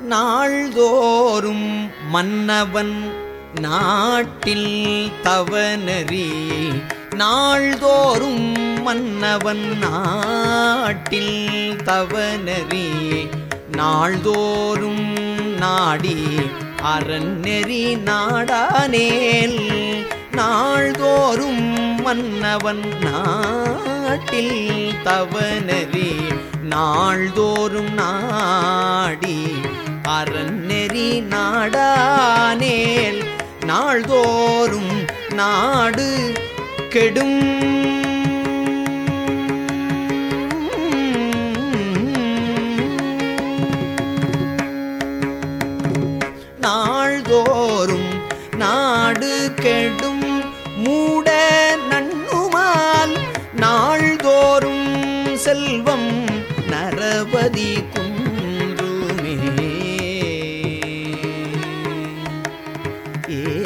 நாள்தோறும் மன்னவன் நாட்டில் தவநெறி. நாள்தோறும் மன்னவன் நாட்டில் தவநெறி. நாள்தோறும் நாடி அறநெறி நாடானேல். நாள்தோறும் மன்னவன் நாட்டில் தவநெறி. நாள்தோறும் நாடி அறநெறி நாடானேல் நாள்தோறும் நாடு கெடும். நாள்தோறும் நாடு கெடும். மூட நண்ணுமால் நாள்தோறும் செல்வம் நரபதி ಏ